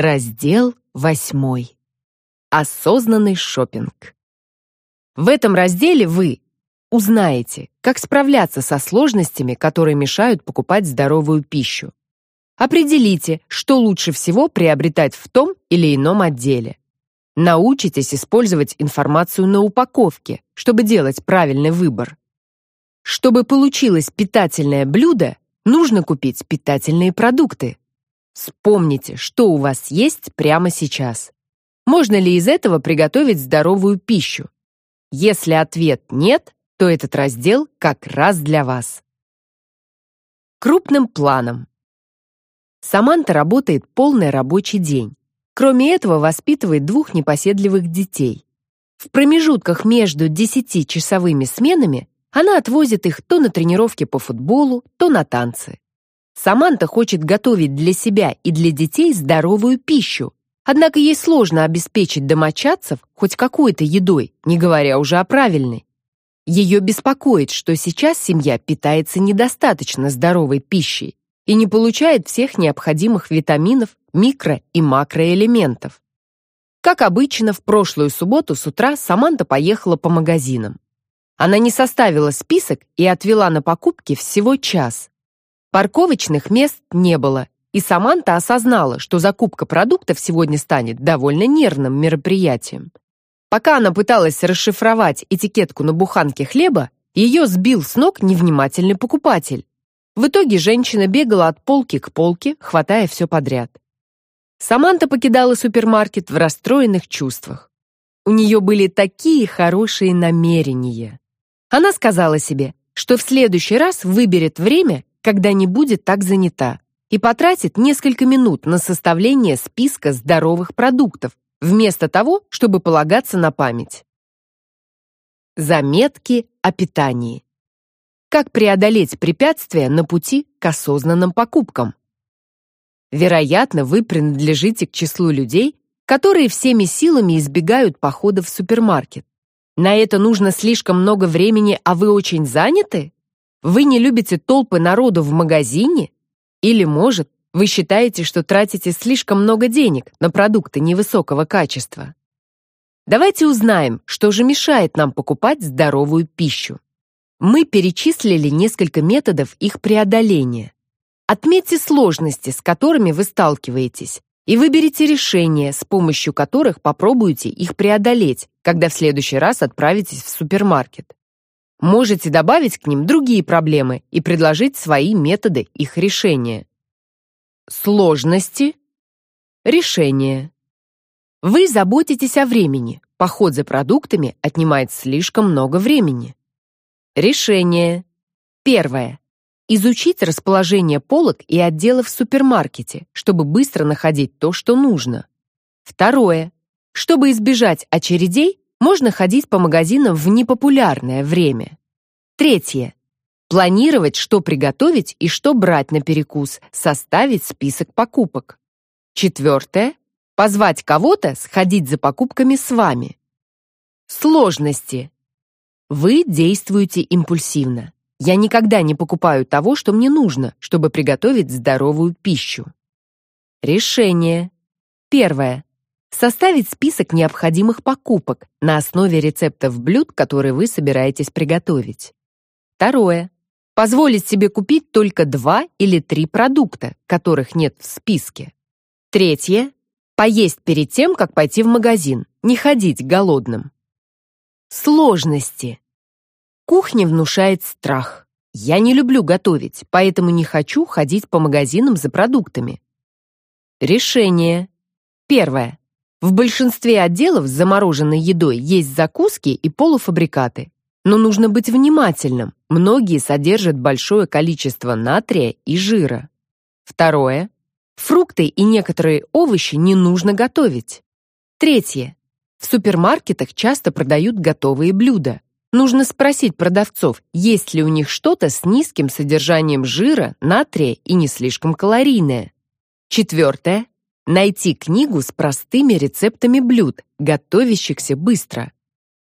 Раздел восьмой. Осознанный шопинг. В этом разделе вы узнаете, как справляться со сложностями, которые мешают покупать здоровую пищу. Определите, что лучше всего приобретать в том или ином отделе. Научитесь использовать информацию на упаковке, чтобы делать правильный выбор. Чтобы получилось питательное блюдо, нужно купить питательные продукты. Вспомните, что у вас есть прямо сейчас. Можно ли из этого приготовить здоровую пищу? Если ответ нет, то этот раздел как раз для вас. Крупным планом. Саманта работает полный рабочий день. Кроме этого, воспитывает двух непоседливых детей. В промежутках между 10-часовыми сменами она отвозит их то на тренировки по футболу, то на танцы. Саманта хочет готовить для себя и для детей здоровую пищу, однако ей сложно обеспечить домочадцев хоть какой-то едой, не говоря уже о правильной. Ее беспокоит, что сейчас семья питается недостаточно здоровой пищей и не получает всех необходимых витаминов, микро- и макроэлементов. Как обычно, в прошлую субботу с утра Саманта поехала по магазинам. Она не составила список и отвела на покупки всего час. Парковочных мест не было, и Саманта осознала, что закупка продуктов сегодня станет довольно нервным мероприятием. Пока она пыталась расшифровать этикетку на буханке хлеба, ее сбил с ног невнимательный покупатель. В итоге женщина бегала от полки к полке, хватая все подряд. Саманта покидала супермаркет в расстроенных чувствах. У нее были такие хорошие намерения. Она сказала себе, что в следующий раз выберет время, когда не будет так занята, и потратит несколько минут на составление списка здоровых продуктов, вместо того, чтобы полагаться на память. Заметки о питании. Как преодолеть препятствия на пути к осознанным покупкам? Вероятно, вы принадлежите к числу людей, которые всеми силами избегают походов в супермаркет. На это нужно слишком много времени, а вы очень заняты? Вы не любите толпы народу в магазине? Или, может, вы считаете, что тратите слишком много денег на продукты невысокого качества? Давайте узнаем, что же мешает нам покупать здоровую пищу. Мы перечислили несколько методов их преодоления. Отметьте сложности, с которыми вы сталкиваетесь, и выберите решения, с помощью которых попробуете их преодолеть, когда в следующий раз отправитесь в супермаркет. Можете добавить к ним другие проблемы и предложить свои методы их решения. Сложности. Решение. Вы заботитесь о времени. Поход за продуктами отнимает слишком много времени. Решение. Первое. Изучить расположение полок и отделов в супермаркете, чтобы быстро находить то, что нужно. Второе. Чтобы избежать очередей, можно ходить по магазинам в непопулярное время. Третье. Планировать, что приготовить и что брать на перекус, составить список покупок. Четвертое. Позвать кого-то сходить за покупками с вами. Сложности. Вы действуете импульсивно. Я никогда не покупаю того, что мне нужно, чтобы приготовить здоровую пищу. Решение. Первое. Составить список необходимых покупок на основе рецептов блюд, которые вы собираетесь приготовить. Второе. Позволить себе купить только два или три продукта, которых нет в списке. Третье. Поесть перед тем, как пойти в магазин, не ходить голодным. Сложности. Кухня внушает страх. Я не люблю готовить, поэтому не хочу ходить по магазинам за продуктами. Решение. Первое. В большинстве отделов с замороженной едой есть закуски и полуфабрикаты. Но нужно быть внимательным. Многие содержат большое количество натрия и жира. Второе. Фрукты и некоторые овощи не нужно готовить. Третье. В супермаркетах часто продают готовые блюда. Нужно спросить продавцов, есть ли у них что-то с низким содержанием жира, натрия и не слишком калорийное. Четвертое. Найти книгу с простыми рецептами блюд, готовящихся быстро.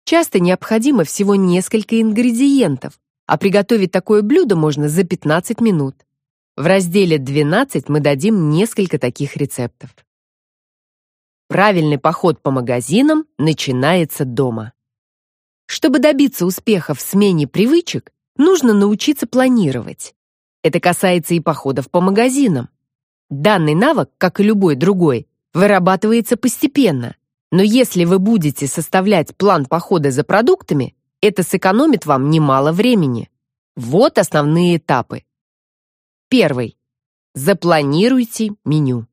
Часто необходимо всего несколько ингредиентов, а приготовить такое блюдо можно за 15 минут. В разделе 12 мы дадим несколько таких рецептов. Правильный поход по магазинам начинается дома. Чтобы добиться успеха в смене привычек, нужно научиться планировать. Это касается и походов по магазинам. Данный навык, как и любой другой, вырабатывается постепенно. Но если вы будете составлять план похода за продуктами, это сэкономит вам немало времени. Вот основные этапы. Первый. Запланируйте меню.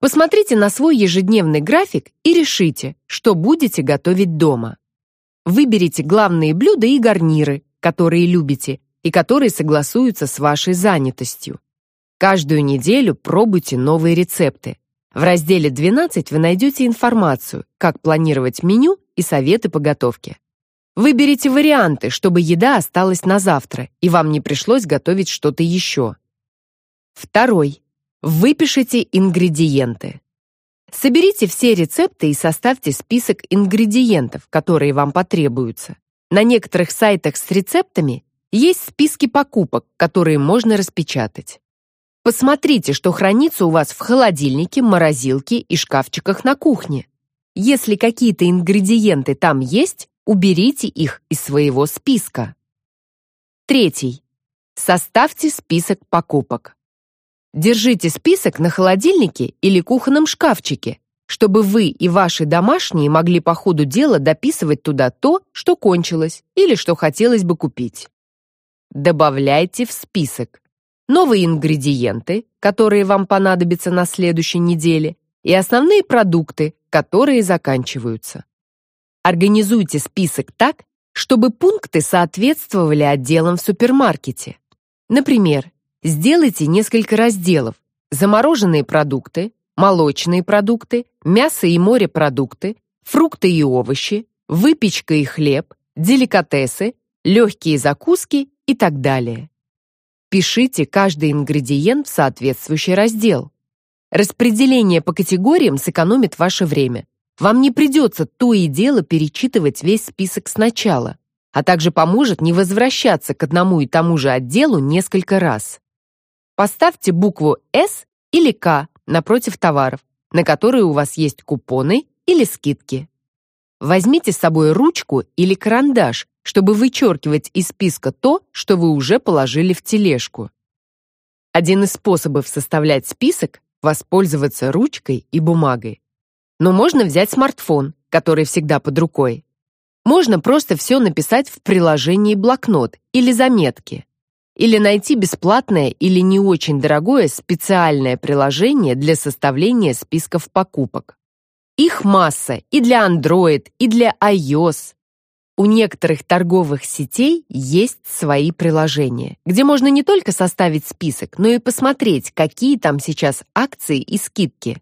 Посмотрите на свой ежедневный график и решите, что будете готовить дома. Выберите главные блюда и гарниры, которые любите и которые согласуются с вашей занятостью. Каждую неделю пробуйте новые рецепты. В разделе 12 вы найдете информацию, как планировать меню и советы по готовке. Выберите варианты, чтобы еда осталась на завтра, и вам не пришлось готовить что-то еще. Второй. Выпишите ингредиенты. Соберите все рецепты и составьте список ингредиентов, которые вам потребуются. На некоторых сайтах с рецептами есть списки покупок, которые можно распечатать. Посмотрите, что хранится у вас в холодильнике, морозилке и шкафчиках на кухне. Если какие-то ингредиенты там есть, уберите их из своего списка. Третий. Составьте список покупок. Держите список на холодильнике или кухонном шкафчике, чтобы вы и ваши домашние могли по ходу дела дописывать туда то, что кончилось или что хотелось бы купить. Добавляйте в список новые ингредиенты, которые вам понадобятся на следующей неделе, и основные продукты, которые заканчиваются. Организуйте список так, чтобы пункты соответствовали отделам в супермаркете. Например, сделайте несколько разделов: замороженные продукты, молочные продукты, мясо и морепродукты, фрукты и овощи, выпечка и хлеб, деликатесы, легкие закуски и так далее. Пишите каждый ингредиент в соответствующий раздел. Распределение по категориям сэкономит ваше время. Вам не придется то и дело перечитывать весь список сначала, а также поможет не возвращаться к одному и тому же отделу несколько раз. Поставьте букву «С» или «К» напротив товаров, на которые у вас есть купоны или скидки. Возьмите с собой ручку или карандаш чтобы вычеркивать из списка то, что вы уже положили в тележку. Один из способов составлять список — воспользоваться ручкой и бумагой. Но можно взять смартфон, который всегда под рукой. Можно просто все написать в приложении блокнот или заметки. Или найти бесплатное или не очень дорогое специальное приложение для составления списков покупок. Их масса и для Android, и для iOS. У некоторых торговых сетей есть свои приложения, где можно не только составить список, но и посмотреть, какие там сейчас акции и скидки.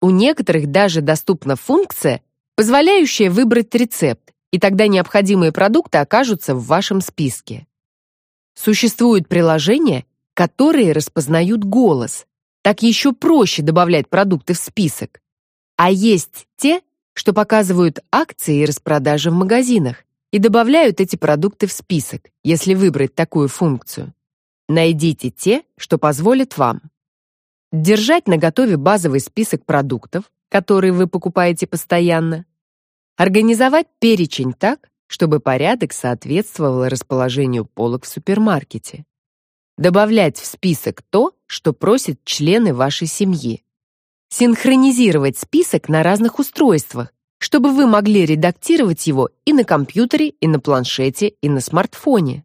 У некоторых даже доступна функция, позволяющая выбрать рецепт, и тогда необходимые продукты окажутся в вашем списке. Существуют приложения, которые распознают голос. Так еще проще добавлять продукты в список. А есть те, что показывают акции и распродажи в магазинах и добавляют эти продукты в список, если выбрать такую функцию. Найдите те, что позволят вам. Держать наготове базовый список продуктов, которые вы покупаете постоянно, организовать перечень так, чтобы порядок соответствовал расположению полок в супермаркете, добавлять в список то, что просят члены вашей семьи, синхронизировать список на разных устройствах, чтобы вы могли редактировать его и на компьютере, и на планшете, и на смартфоне.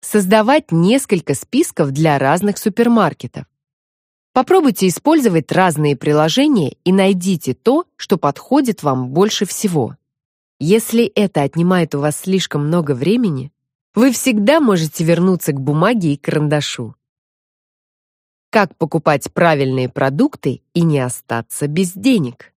Создавать несколько списков для разных супермаркетов. Попробуйте использовать разные приложения и найдите то, что подходит вам больше всего. Если это отнимает у вас слишком много времени, вы всегда можете вернуться к бумаге и карандашу. Как покупать правильные продукты и не остаться без денег?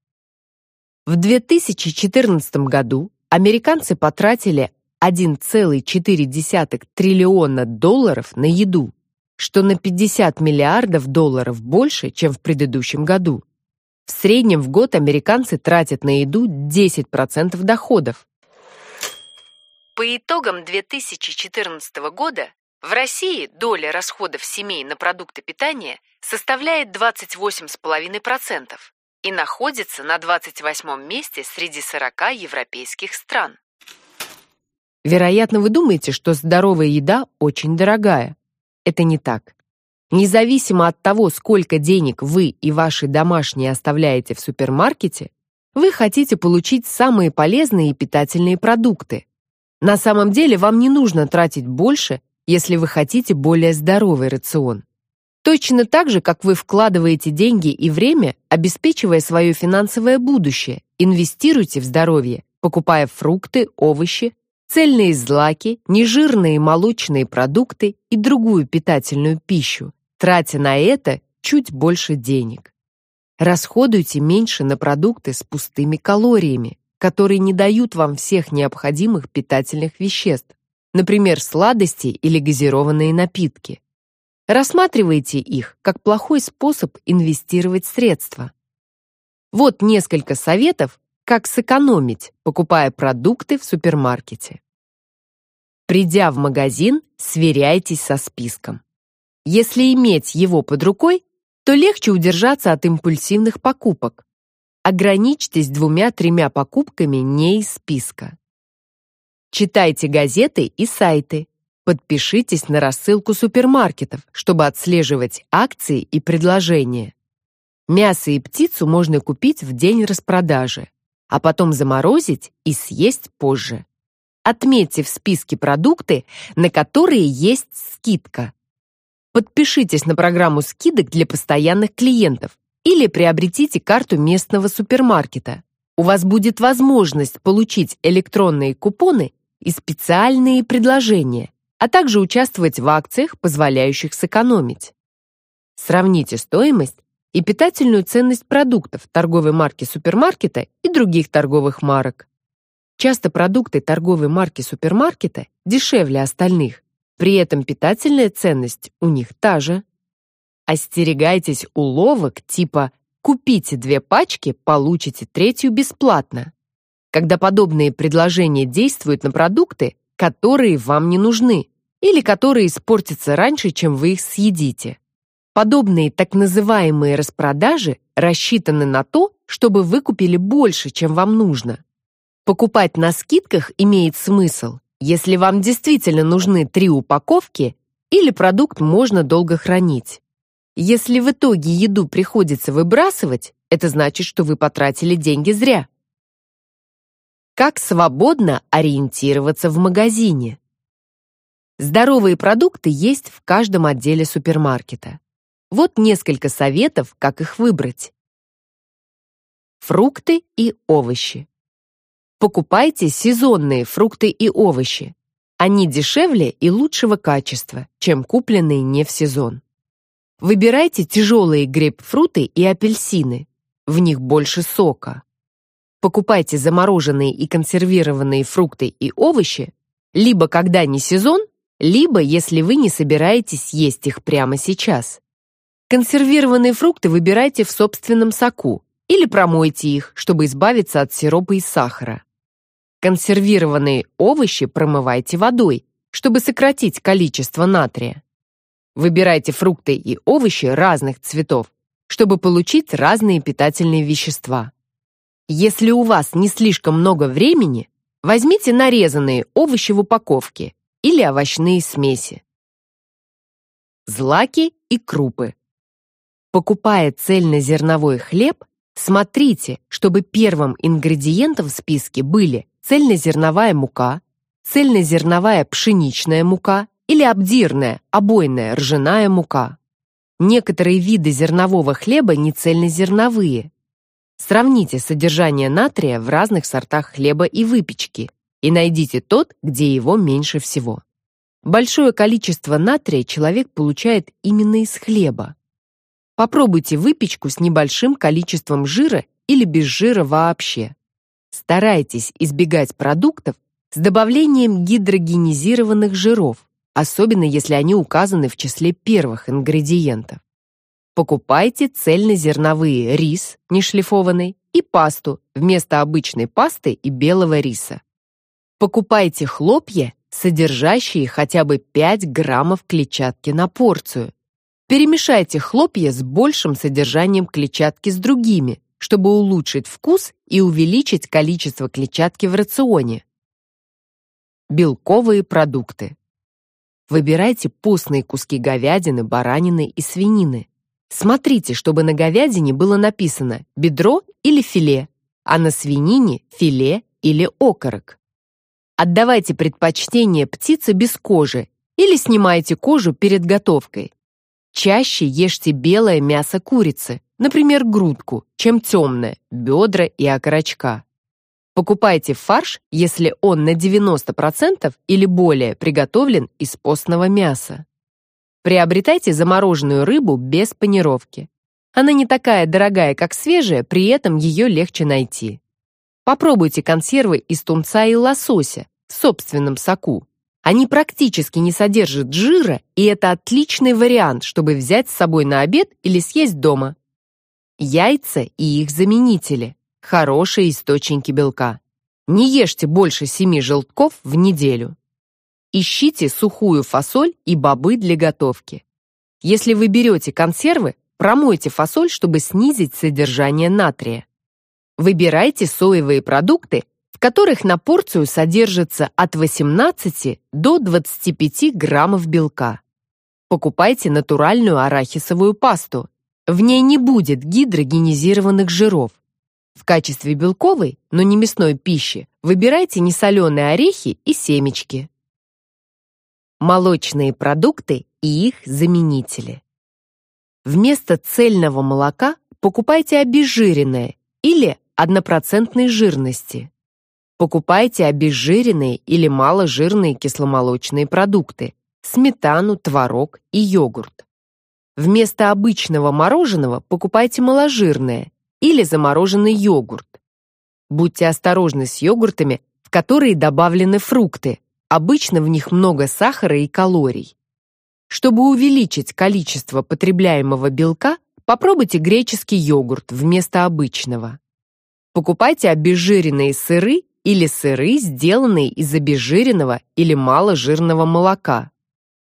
В 2014 году американцы потратили 1,4 триллиона долларов на еду, что на 50 миллиардов долларов больше, чем в предыдущем году. В среднем в год американцы тратят на еду 10% доходов. По итогам 2014 года в России доля расходов семей на продукты питания составляет 28,5%, и находится на 28 месте среди 40 европейских стран. Вероятно, вы думаете, что здоровая еда очень дорогая. Это не так. Независимо от того, сколько денег вы и ваши домашние оставляете в супермаркете, вы хотите получить самые полезные и питательные продукты. На самом деле вам не нужно тратить больше, если вы хотите более здоровый рацион. Точно так же, как вы вкладываете деньги и время, обеспечивая свое финансовое будущее, инвестируйте в здоровье, покупая фрукты, овощи, цельные злаки, нежирные молочные продукты и другую питательную пищу, тратя на это чуть больше денег. Расходуйте меньше на продукты с пустыми калориями, которые не дают вам всех необходимых питательных веществ, например, сладости или газированные напитки. Рассматривайте их как плохой способ инвестировать средства. Вот несколько советов, как сэкономить, покупая продукты в супермаркете. Придя в магазин, сверяйтесь со списком. Если иметь его под рукой, то легче удержаться от импульсивных покупок. Ограничьтесь двумя-тремя покупками не из списка. Читайте газеты и сайты, Подпишитесь на рассылку супермаркетов, чтобы отслеживать акции и предложения. Мясо и птицу можно купить в день распродажи, а потом заморозить и съесть позже. Отметьте в списке продукты, на которые есть скидка. Подпишитесь на программу скидок для постоянных клиентов или приобретите карту местного супермаркета. У вас будет возможность получить электронные купоны и специальные предложения а также участвовать в акциях, позволяющих сэкономить. Сравните стоимость и питательную ценность продуктов торговой марки супермаркета и других торговых марок. Часто продукты торговой марки супермаркета дешевле остальных, при этом питательная ценность у них та же. Остерегайтесь уловок типа «купите две пачки, получите третью бесплатно», когда подобные предложения действуют на продукты, которые вам не нужны или которые испортятся раньше, чем вы их съедите. Подобные так называемые распродажи рассчитаны на то, чтобы вы купили больше, чем вам нужно. Покупать на скидках имеет смысл, если вам действительно нужны три упаковки или продукт можно долго хранить. Если в итоге еду приходится выбрасывать, это значит, что вы потратили деньги зря. Как свободно ориентироваться в магазине? Здоровые продукты есть в каждом отделе супермаркета. Вот несколько советов, как их выбрать. Фрукты и овощи. Покупайте сезонные фрукты и овощи. Они дешевле и лучшего качества, чем купленные не в сезон. Выбирайте тяжелые грейпфруты и апельсины. В них больше сока. Покупайте замороженные и консервированные фрукты и овощи либо когда не сезон, либо если вы не собираетесь есть их прямо сейчас. Консервированные фрукты выбирайте в собственном соку или промойте их, чтобы избавиться от сиропа и сахара. Консервированные овощи промывайте водой, чтобы сократить количество натрия. Выбирайте фрукты и овощи разных цветов, чтобы получить разные питательные вещества. Если у вас не слишком много времени, возьмите нарезанные овощи в упаковке или овощные смеси. Злаки и крупы. Покупая цельнозерновой хлеб, смотрите, чтобы первым ингредиентом в списке были цельнозерновая мука, цельнозерновая пшеничная мука или обдирная, обойная ржаная мука. Некоторые виды зернового хлеба не цельнозерновые. Сравните содержание натрия в разных сортах хлеба и выпечки и найдите тот, где его меньше всего. Большое количество натрия человек получает именно из хлеба. Попробуйте выпечку с небольшим количеством жира или без жира вообще. Старайтесь избегать продуктов с добавлением гидрогенизированных жиров, особенно если они указаны в числе первых ингредиентов. Покупайте цельнозерновые рис, нешлифованный, и пасту вместо обычной пасты и белого риса. Покупайте хлопья, содержащие хотя бы 5 граммов клетчатки на порцию. Перемешайте хлопья с большим содержанием клетчатки с другими, чтобы улучшить вкус и увеличить количество клетчатки в рационе. Белковые продукты. Выбирайте постные куски говядины, баранины и свинины. Смотрите, чтобы на говядине было написано бедро или филе, а на свинине филе или окорок. Отдавайте предпочтение птице без кожи или снимайте кожу перед готовкой. Чаще ешьте белое мясо курицы, например, грудку, чем темное, бедра и окорочка. Покупайте фарш, если он на 90% или более приготовлен из постного мяса. Приобретайте замороженную рыбу без панировки. Она не такая дорогая, как свежая, при этом ее легче найти. Попробуйте консервы из тунца и лосося в собственном соку. Они практически не содержат жира, и это отличный вариант, чтобы взять с собой на обед или съесть дома. Яйца и их заменители хорошие источники белка. Не ешьте больше семи желтков в неделю. Ищите сухую фасоль и бобы для готовки. Если вы берете консервы, промойте фасоль, чтобы снизить содержание натрия. Выбирайте соевые продукты, в которых на порцию содержится от 18 до 25 граммов белка. Покупайте натуральную арахисовую пасту. В ней не будет гидрогенизированных жиров. В качестве белковой, но не мясной пищи выбирайте несоленые орехи и семечки. Молочные продукты и их заменители. Вместо цельного молока покупайте обезжиренное или однопроцентной жирности. Покупайте обезжиренные или маложирные кисломолочные продукты, сметану, творог и йогурт. Вместо обычного мороженого покупайте маложирное или замороженный йогурт. Будьте осторожны с йогуртами, в которые добавлены фрукты. Обычно в них много сахара и калорий. Чтобы увеличить количество потребляемого белка, попробуйте греческий йогурт вместо обычного. Покупайте обезжиренные сыры или сыры, сделанные из обезжиренного или маложирного молока.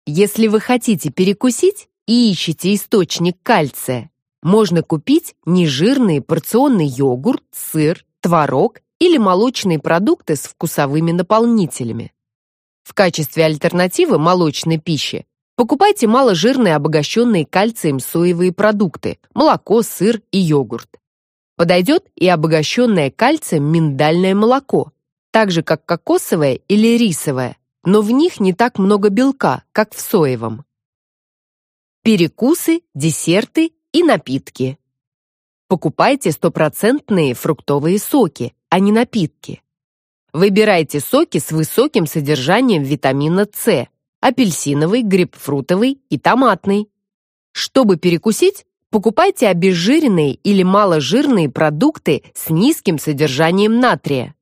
Если вы хотите перекусить и ищете источник кальция, можно купить нежирный порционный йогурт, сыр, творог или молочные продукты с вкусовыми наполнителями. В качестве альтернативы молочной пище покупайте маложирные обогащенные кальцием соевые продукты, молоко, сыр и йогурт. Подойдет и обогащенное кальцием миндальное молоко, так же как кокосовое или рисовое, но в них не так много белка, как в соевом. Перекусы, десерты и напитки. Покупайте стопроцентные фруктовые соки, а не напитки. Выбирайте соки с высоким содержанием витамина С, апельсиновый, грейпфрутовый и томатный. Чтобы перекусить, покупайте обезжиренные или маложирные продукты с низким содержанием натрия.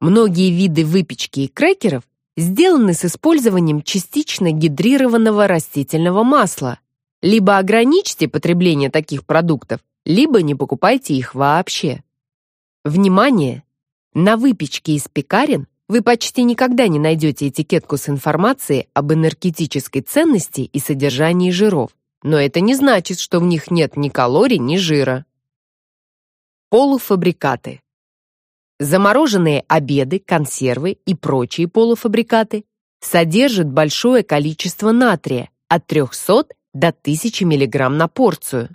Многие виды выпечки и крекеров сделаны с использованием частично гидрированного растительного масла, либо ограничьте потребление таких продуктов, либо не покупайте их вообще. Внимание! На выпечке из пекарен вы почти никогда не найдете этикетку с информацией об энергетической ценности и содержании жиров, но это не значит, что в них нет ни калорий, ни жира. Полуфабрикаты. Замороженные обеды, консервы и прочие полуфабрикаты содержат большое количество натрия от 300 до 1000 мг на порцию.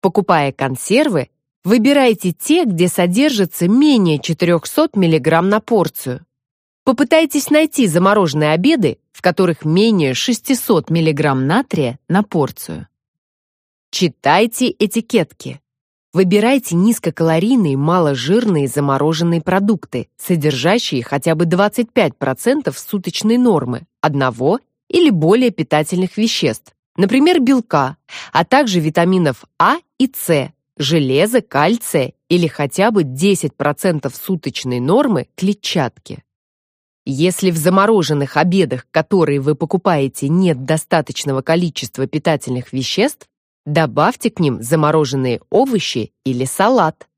Покупая консервы, выбирайте те, где содержится менее 400 мг на порцию. Попытайтесь найти замороженные обеды, в которых менее 600 мг натрия на порцию. Читайте этикетки. Выбирайте низкокалорийные, маложирные замороженные продукты, содержащие хотя бы 25% суточной нормы одного или более питательных веществ, например, белка, а также витаминов А и С, железа, кальция или хотя бы 10% суточной нормы клетчатки. Если в замороженных обедах, которые вы покупаете, нет достаточного количества питательных веществ, добавьте к ним замороженные овощи или салат.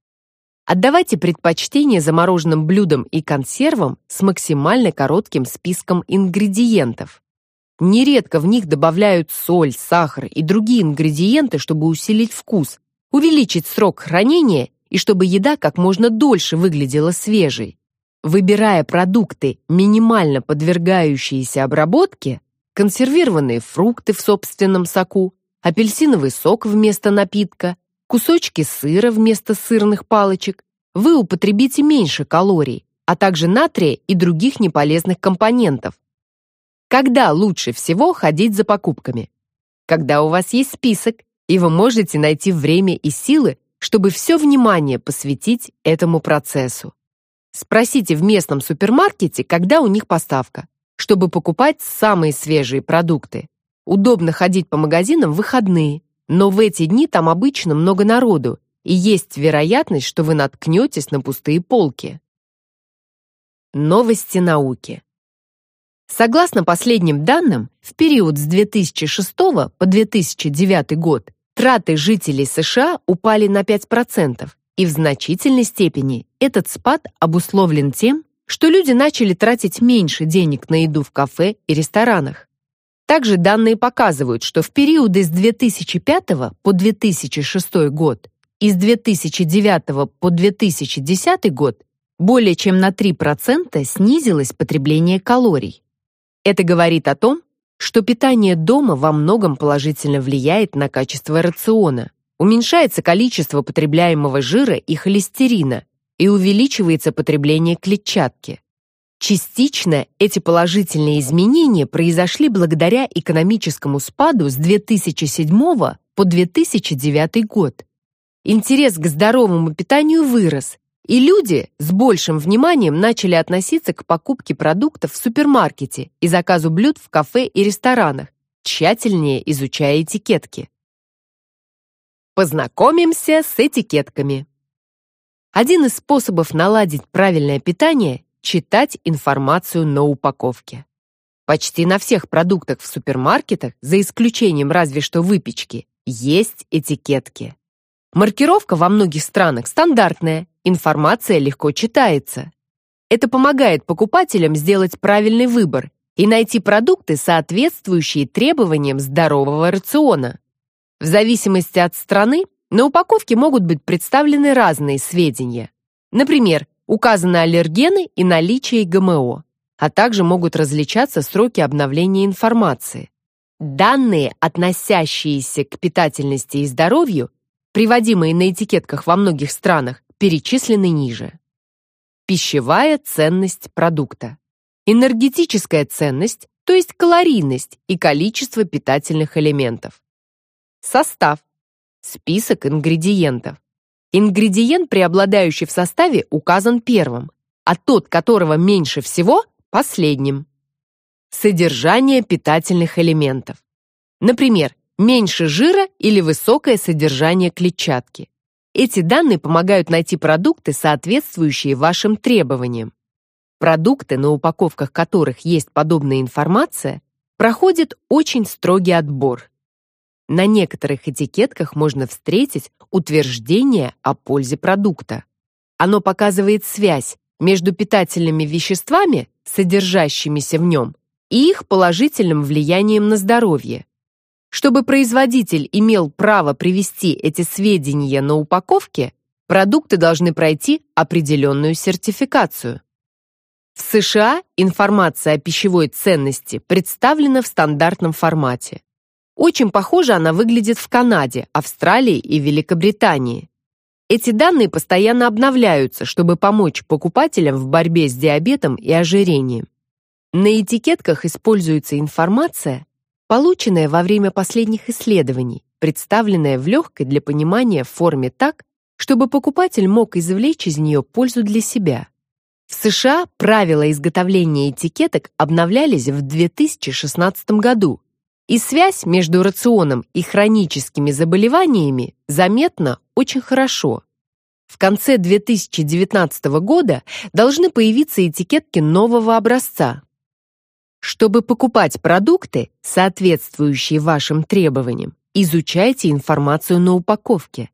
Отдавайте предпочтение замороженным блюдам и консервам с максимально коротким списком ингредиентов. Нередко в них добавляют соль, сахар и другие ингредиенты, чтобы усилить вкус, увеличить срок хранения и чтобы еда как можно дольше выглядела свежей. Выбирая продукты, минимально подвергающиеся обработке, консервированные фрукты в собственном соку, апельсиновый сок вместо напитка, кусочки сыра вместо сырных палочек, вы употребите меньше калорий, а также натрия и других неполезных компонентов. Когда лучше всего ходить за покупками? Когда у вас есть список, и вы можете найти время и силы, чтобы все внимание посвятить этому процессу. Спросите в местном супермаркете, когда у них поставка, чтобы покупать самые свежие продукты. Удобно ходить по магазинам в выходные, но в эти дни там обычно много народу, и есть вероятность, что вы наткнетесь на пустые полки. Новости науки. Согласно последним данным, в период с 2006 по 2009 год траты жителей США упали на 5%, и в значительной степени этот спад обусловлен тем, что люди начали тратить меньше денег на еду в кафе и ресторанах. Также данные показывают, что в периоды с 2005 по 2006 год и с 2009 по 2010 год более чем на 3% снизилось потребление калорий. Это говорит о том, что питание дома во многом положительно влияет на качество рациона, уменьшается количество потребляемого жира и холестерина и увеличивается потребление клетчатки. Частично эти положительные изменения произошли благодаря экономическому спаду с 2007 по 2009 год. Интерес к здоровому питанию вырос, и люди с большим вниманием начали относиться к покупке продуктов в супермаркете и заказу блюд в кафе и ресторанах, тщательнее изучая этикетки. Познакомимся с этикетками. Один из способов наладить правильное питание – читать информацию на упаковке. Почти на всех продуктах в супермаркетах, за исключением разве что выпечки, есть этикетки. Маркировка во многих странах стандартная, информация легко читается. Это помогает покупателям сделать правильный выбор и найти продукты, соответствующие требованиям здорового рациона. В зависимости от страны на упаковке могут быть представлены разные сведения. Например, указаны аллергены и наличие ГМО, а также могут различаться сроки обновления информации. Данные, относящиеся к питательности и здоровью, приводимые на этикетках во многих странах, перечислены ниже. Пищевая ценность продукта. Энергетическая ценность, то есть калорийность и количество питательных элементов. Состав. Список ингредиентов. Ингредиент, преобладающий в составе, указан первым, а тот, которого меньше всего, последним. Содержание питательных элементов. Например, меньше жира или высокое содержание клетчатки. Эти данные помогают найти продукты, соответствующие вашим требованиям. Продукты, на упаковках которых есть подобная информация, проходят очень строгий отбор. На некоторых этикетках можно встретить утверждение о пользе продукта. Оно показывает связь между питательными веществами, содержащимися в нем, и их положительным влиянием на здоровье. Чтобы производитель имел право привести эти сведения на упаковке, продукты должны пройти определенную сертификацию. В США информация о пищевой ценности представлена в стандартном формате. Очень похоже она выглядит в Канаде, Австралии и Великобритании. Эти данные постоянно обновляются, чтобы помочь покупателям в борьбе с диабетом и ожирением. На этикетках используется информация, полученная во время последних исследований, представленная в легкой для понимания форме так, чтобы покупатель мог извлечь из нее пользу для себя. В США правила изготовления этикеток обновлялись в 2016 году, и связь между рационом и хроническими заболеваниями заметна очень хорошо. В конце 2019 года должны появиться этикетки нового образца, чтобы покупать продукты, соответствующие вашим требованиям, изучайте информацию на упаковке.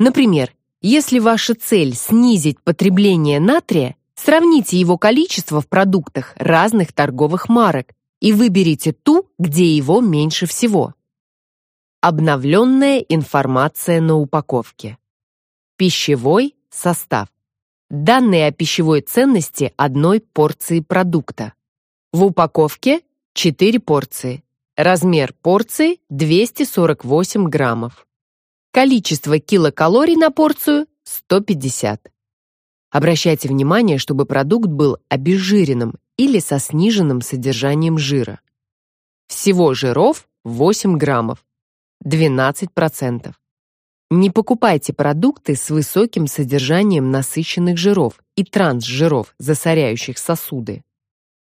Например, если ваша цель снизить потребление натрия, сравните его количество в продуктах разных торговых марок и выберите ту, где его меньше всего. Обновленная информация на упаковке. Пищевой Состав. Данные о пищевой ценности одной порции продукта. В упаковке 4 порции. Размер порции 248 граммов. Количество килокалорий на порцию 150. Обращайте внимание, чтобы продукт был обезжиренным или со сниженным содержанием жира. Всего жиров 8 граммов, 12%. Не покупайте продукты с высоким содержанием насыщенных жиров и трансжиров, засоряющих сосуды.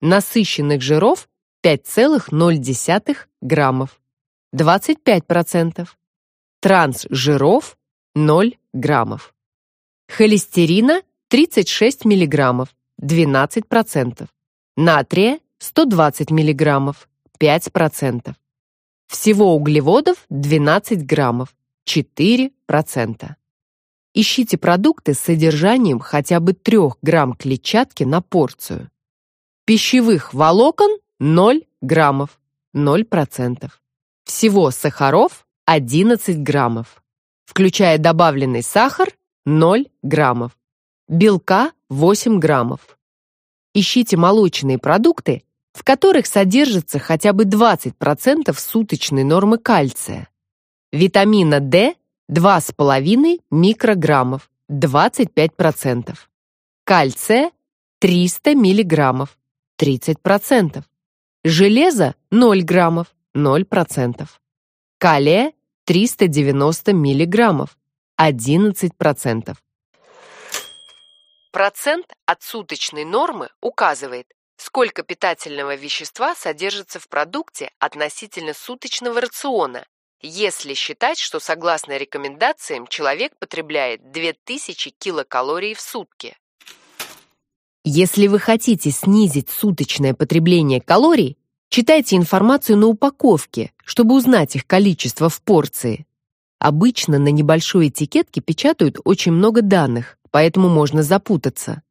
Насыщенных жиров 5,0 граммов, 25%. Трансжиров 0 граммов. Холестерина 36 миллиграммов, 12%. Натрия 120 миллиграммов, 5%. Всего углеводов 12 граммов, 4%. Ищите продукты с содержанием хотя бы 3 грамм клетчатки на порцию. Пищевых волокон 0 граммов, 0%. Всего сахаров 11 граммов, включая добавленный сахар 0 граммов. Белка 8 граммов. Ищите молочные продукты, в которых содержится хотя бы 20% суточной нормы кальция. Витамина D 2,5 микрограммов, 25%. Кальция 300 миллиграммов, 30%. Железа 0 граммов, 0%. Калия 390 миллиграммов, 11%. Процент от суточной нормы указывает, сколько питательного вещества содержится в продукте относительно суточного рациона, если считать, что согласно рекомендациям человек потребляет 2000 килокалорий в сутки. Если вы хотите снизить суточное потребление калорий, читайте информацию на упаковке, чтобы узнать их количество в порции. Обычно на небольшой этикетке печатают очень много данных, поэтому можно запутаться.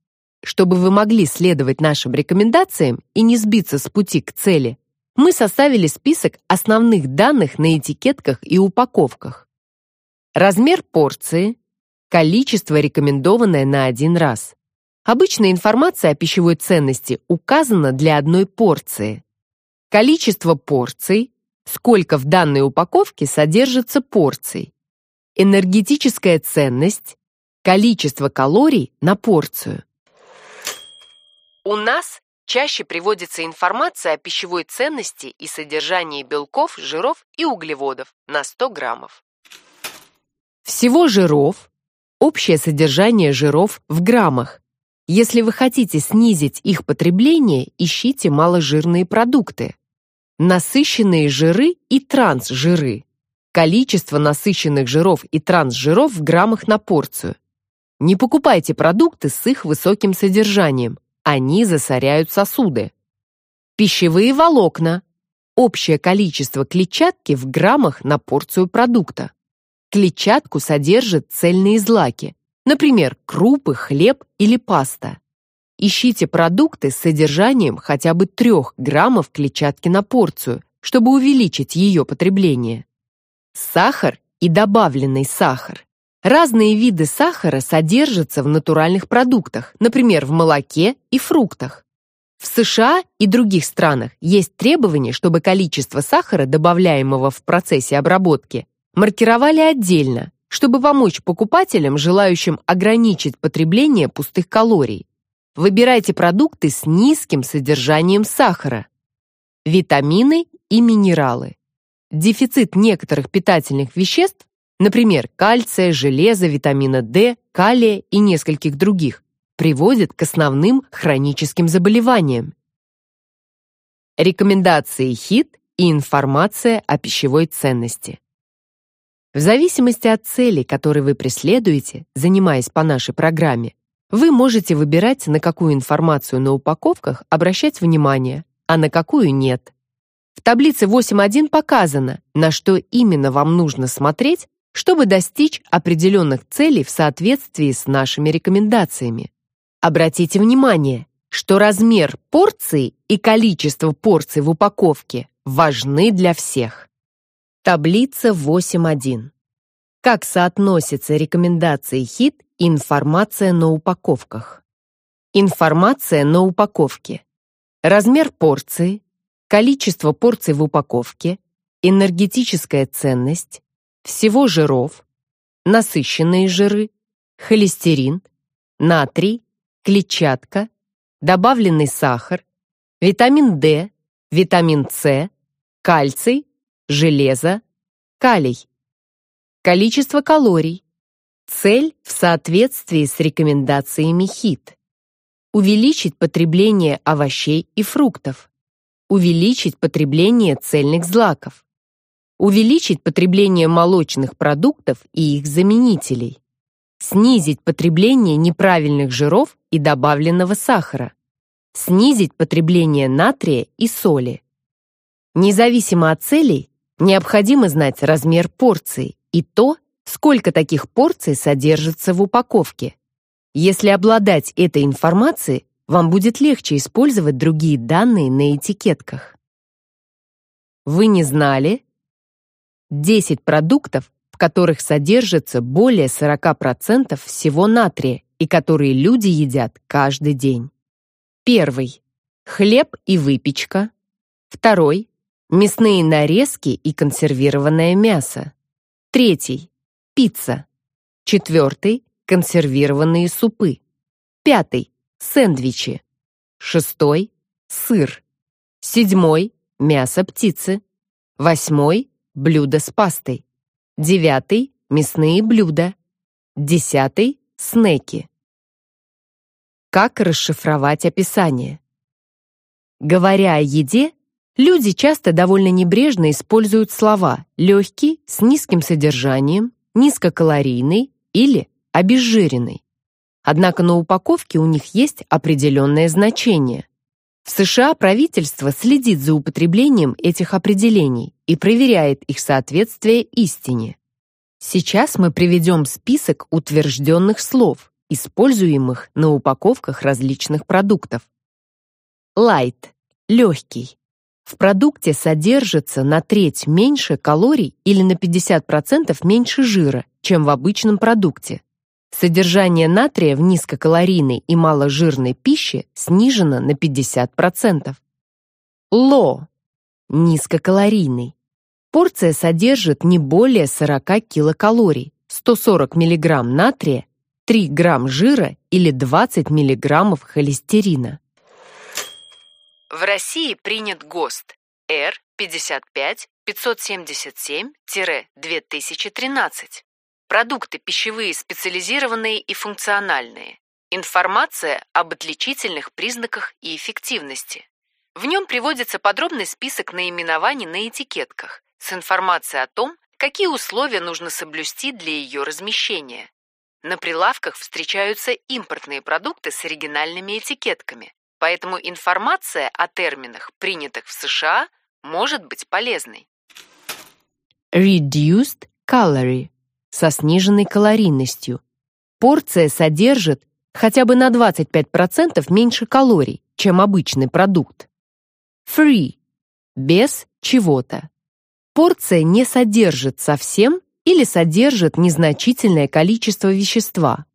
Чтобы вы могли следовать нашим рекомендациям и не сбиться с пути к цели, мы составили список основных данных на этикетках и упаковках. Размер порции, количество, рекомендованное на один раз. Обычная информация о пищевой ценности указана для одной порции. Количество порций, сколько в данной упаковке содержится порций. Энергетическая ценность, количество калорий на порцию. У нас чаще приводится информация о пищевой ценности и содержании белков, жиров и углеводов на 100 граммов. Всего жиров, общее содержание жиров в граммах. Если вы хотите снизить их потребление, ищите маложирные продукты. Насыщенные жиры и трансжиры. Количество насыщенных жиров и трансжиров в граммах на порцию. Не покупайте продукты с их высоким содержанием. Они засоряют сосуды. Пищевые волокна. Общее количество клетчатки в граммах на порцию продукта. Клетчатку содержат цельные злаки, например, крупы, хлеб или паста. Ищите продукты с содержанием хотя бы 3 граммов клетчатки на порцию, чтобы увеличить ее потребление. Сахар и добавленный сахар. Разные виды сахара содержатся в натуральных продуктах, например, в молоке и фруктах. В США и других странах есть требование, чтобы количество сахара, добавляемого в процессе обработки, маркировали отдельно, чтобы помочь покупателям, желающим ограничить потребление пустых калорий. Выбирайте продукты с низким содержанием сахара. Витамины и минералы. Дефицит некоторых питательных веществ например, кальция, железа, витамина D, калия и нескольких других, приводит к основным хроническим заболеваниям. Рекомендации ХИТ и информация о пищевой ценности. В зависимости от цели, которые вы преследуете, занимаясь по нашей программе, вы можете выбирать, на какую информацию на упаковках обращать внимание, а на какую нет. В таблице 8.1 показано, на что именно вам нужно смотреть, чтобы достичь определенных целей в соответствии с нашими рекомендациями. Обратите внимание, что размер порции и количество порций в упаковке важны для всех. Таблица 8.1. Как соотносятся рекомендации ХИТ Информация на упаковках. Информация на упаковке. Размер порции, количество порций в упаковке, энергетическая ценность, всего жиров, насыщенные жиры, холестерин, натрий, клетчатка, добавленный сахар, витамин D, витамин С, кальций, железо, калий. Количество калорий. Цель в соответствии с рекомендациями ХИТ. Увеличить потребление овощей и фруктов. Увеличить потребление цельных злаков. Увеличить потребление молочных продуктов и их заменителей. Снизить потребление неправильных жиров и добавленного сахара. Снизить потребление натрия и соли. Независимо от целей, необходимо знать размер порции и то, сколько таких порций содержится в упаковке. Если обладать этой информацией, вам будет легче использовать другие данные на этикетках. Вы не знали? 10 продуктов, в которых содержится более 40% всего натрия и которые люди едят каждый день. Первый хлеб и выпечка. Второй мясные нарезки и консервированное мясо. Третий пицца. Четвертый — консервированные супы. Пятый — сэндвичи. Шестой — сыр. Седьмой — мясо птицы. Восьмой — блюдо с пастой. Девятый — мясные блюда. Десятый — снеки. Как расшифровать описание? Говоря о еде, люди часто довольно небрежно используют слова «легкий», «с низким содержанием», низкокалорийный или обезжиренный. Однако на упаковке у них есть определенное значение. В США правительство следит за употреблением этих определений и проверяет их соответствие истине. Сейчас мы приведем список утвержденных слов, используемых на упаковках различных продуктов. Light – легкий. В продукте содержится на треть меньше калорий или на 50% меньше жира, чем в обычном продукте. Содержание натрия в низкокалорийной и маложирной пище снижено на 50%. Ло – низкокалорийный. Порция содержит не более 40 килокалорий, 140 мг натрия, 3 грамм жира или 20 мг холестерина. В России принят ГОСТ Р-55-577-2013. Продукты пищевые специализированные и функциональные. Информация об отличительных признаках и эффективности. В нем приводится подробный список наименований на этикетках с информацией о том, какие условия нужно соблюсти для ее размещения. На прилавках встречаются импортные продукты с оригинальными этикетками, Поэтому информация о терминах, принятых в США, может быть полезной. Reduced calorie со сниженной калорийностью. Порция содержит хотя бы на 25% меньше калорий, чем обычный продукт. Free без чего-то. Порция не содержит совсем или содержит незначительное количество вещества,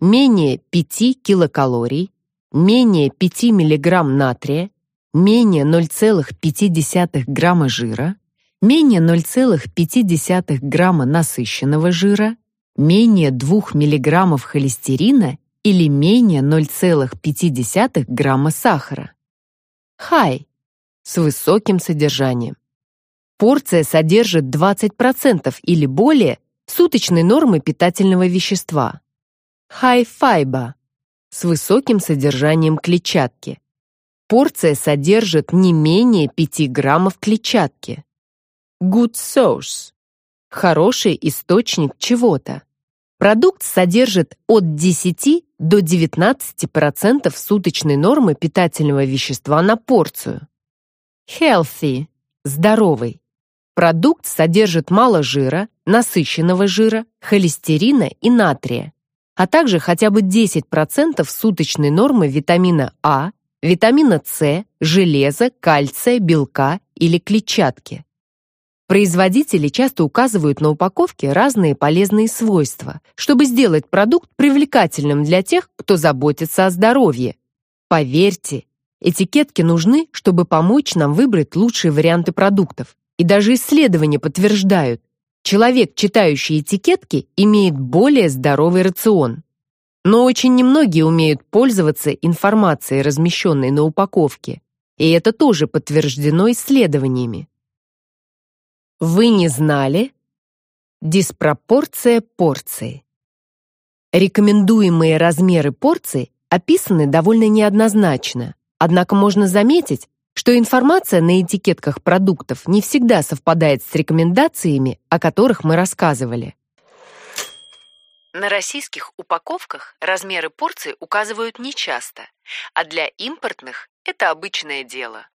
менее 5 килокалорий, менее 5 мг натрия, менее 0,5 грамма жира, менее 0,5 грамма насыщенного жира, менее 2 мг холестерина или менее 0,5 грамма сахара. High с высоким содержанием. Порция содержит 20% или более суточной нормы питательного вещества. High fiber с высоким содержанием клетчатки. Порция содержит не менее 5 граммов клетчатки. Good source – хороший источник чего-то. Продукт содержит от 10 до 19% суточной нормы питательного вещества на порцию. Healthy – здоровый. Продукт содержит мало жира, насыщенного жира, холестерина и натрия а также хотя бы 10% суточной нормы витамина А, витамина С, железа, кальция, белка или клетчатки. Производители часто указывают на упаковке разные полезные свойства, чтобы сделать продукт привлекательным для тех, кто заботится о здоровье. Поверьте, этикетки нужны, чтобы помочь нам выбрать лучшие варианты продуктов. И даже исследования подтверждают, человек, читающий этикетки, имеет более здоровый рацион. Но очень немногие умеют пользоваться информацией, размещенной на упаковке, и это тоже подтверждено исследованиями. Вы не знали? Диспропорция порции. Рекомендуемые размеры порций описаны довольно неоднозначно, однако можно заметить, что информация на этикетках продуктов не всегда совпадает с рекомендациями, о которых мы рассказывали. На российских упаковках размеры порций указывают нечасто, а для импортных это обычное дело.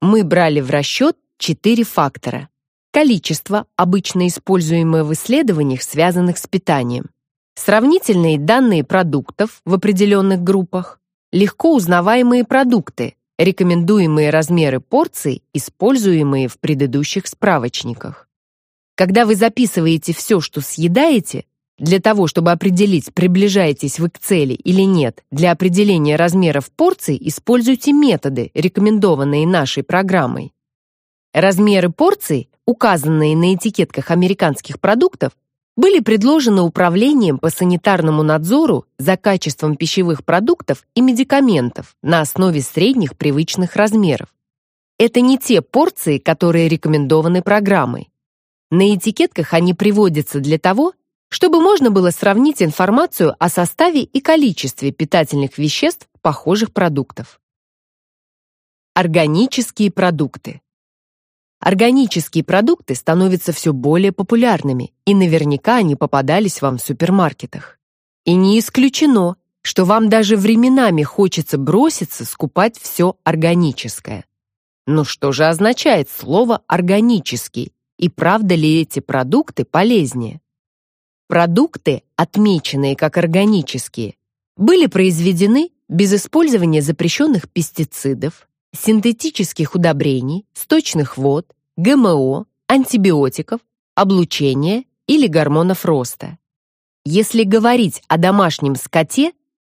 Мы брали в расчет четыре фактора. Количество, обычно используемое в исследованиях, связанных с питанием. Сравнительные данные продуктов в определенных группах. Легко узнаваемые продукты, рекомендуемые размеры порций, используемые в предыдущих справочниках. Когда вы записываете все, что съедаете, для того, чтобы определить, приближаетесь вы к цели или нет, для определения размеров порций используйте методы, рекомендованные нашей программой. Размеры порций, указанные на этикетках американских продуктов, были предложены Управлением по санитарному надзору за качеством пищевых продуктов и медикаментов на основе средних привычных размеров. Это не те порции, которые рекомендованы программой. На этикетках они приводятся для того, чтобы можно было сравнить информацию о составе и количестве питательных веществ похожих продуктов. Органические продукты. Органические продукты становятся все более популярными, и наверняка они попадались вам в супермаркетах. И не исключено, что вам даже временами хочется броситься скупать все органическое. Но что же означает слово «органический» и правда ли эти продукты полезнее? Продукты, отмеченные как органические, были произведены без использования запрещенных пестицидов, синтетических удобрений, сточных вод, ГМО, антибиотиков, облучения или гормонов роста. Если говорить о домашнем скоте,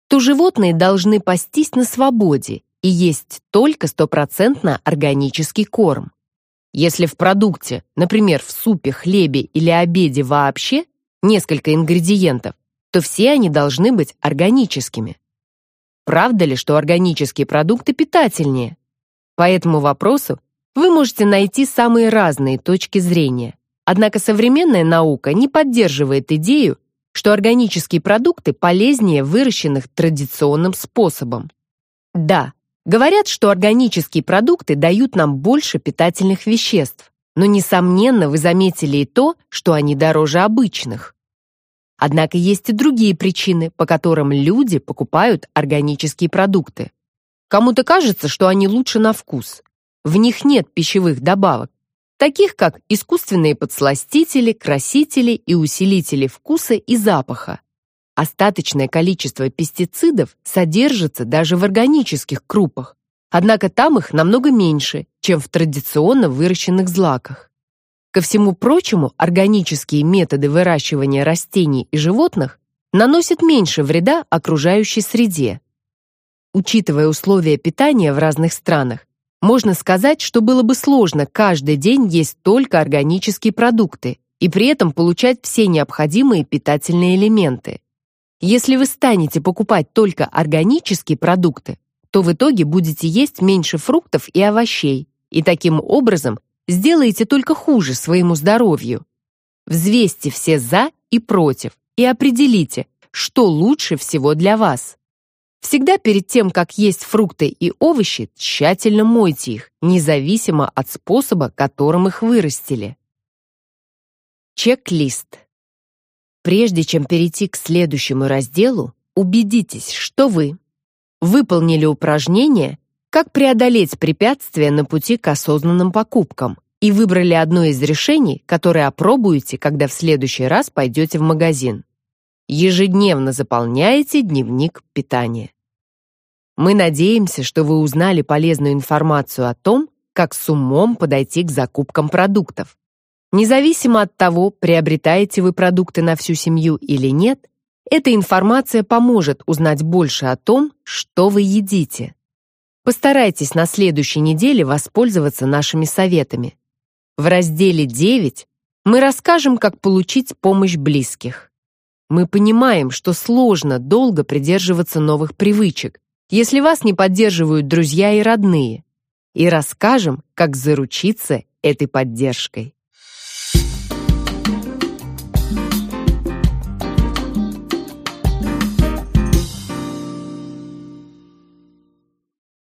то животные должны пастись на свободе и есть только стопроцентно органический корм. Если в продукте, например, в супе, хлебе или обеде вообще несколько ингредиентов, то все они должны быть органическими. Правда ли, что органические продукты питательнее? По этому вопросу вы можете найти самые разные точки зрения. Однако современная наука не поддерживает идею, что органические продукты полезнее выращенных традиционным способом. Да, говорят, что органические продукты дают нам больше питательных веществ, но, несомненно, вы заметили и то, что они дороже обычных. Однако есть и другие причины, по которым люди покупают органические продукты. Кому-то кажется, что они лучше на вкус. В них нет пищевых добавок, таких как искусственные подсластители, красители и усилители вкуса и запаха. Остаточное количество пестицидов содержится даже в органических крупах, однако там их намного меньше, чем в традиционно выращенных злаках. Ко всему прочему, органические методы выращивания растений и животных наносят меньше вреда окружающей среде, Учитывая условия питания в разных странах, можно сказать, что было бы сложно каждый день есть только органические продукты и при этом получать все необходимые питательные элементы. Если вы станете покупать только органические продукты, то в итоге будете есть меньше фруктов и овощей, и таким образом сделаете только хуже своему здоровью. Взвесьте все «за» и «против» и определите, что лучше всего для вас. Всегда перед тем, как есть фрукты и овощи, тщательно мойте их, независимо от способа, которым их вырастили. Чек-лист. Прежде чем перейти к следующему разделу, убедитесь, что вы выполнили упражнение «Как преодолеть препятствия на пути к осознанным покупкам» и выбрали одно из решений, которое опробуете, когда в следующий раз пойдете в магазин. Ежедневно заполняете дневник питания. Мы надеемся, что вы узнали полезную информацию о том, как с умом подойти к закупкам продуктов. Независимо от того, приобретаете вы продукты на всю семью или нет, эта информация поможет узнать больше о том, что вы едите. Постарайтесь на следующей неделе воспользоваться нашими советами. В разделе 9 мы расскажем, как получить помощь близких. Мы понимаем, что сложно долго придерживаться новых привычек, если вас не поддерживают друзья и родные, и расскажем, как заручиться этой поддержкой.